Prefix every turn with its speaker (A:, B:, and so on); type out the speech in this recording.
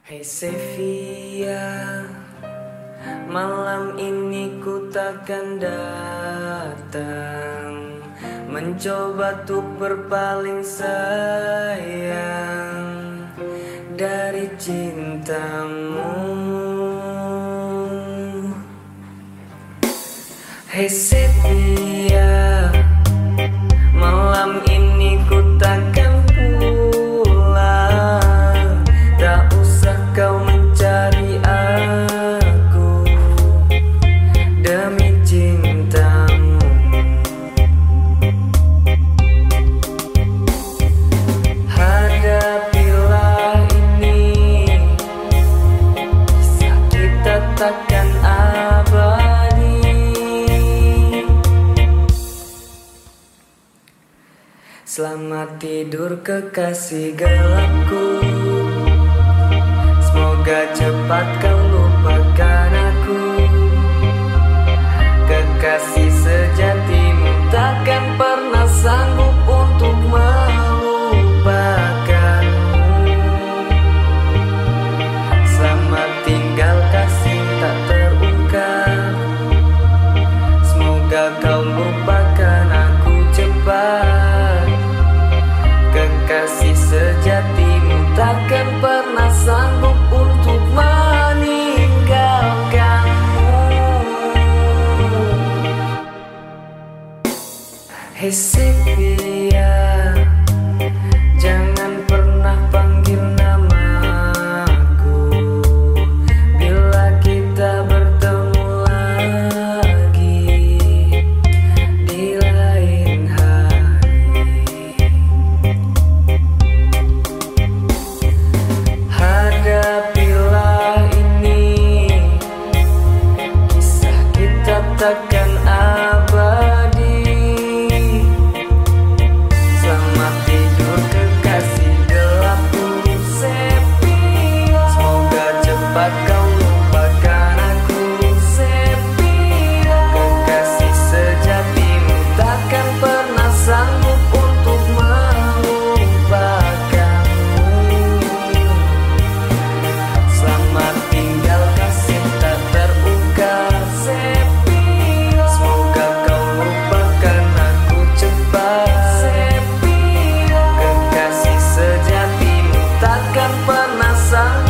A: Hey Sevia Malam ini ku takkan datang. Mencoba tuh berpaling sayang Dari cintamu. Hey Sevia Selamat tidur kekasih gelapku. Semoga cepat kau Hei Jangan pernah panggil nama aku Bila kita bertemu lagi Di lain hari. Hadapilah ini. Kisah kita tak passar.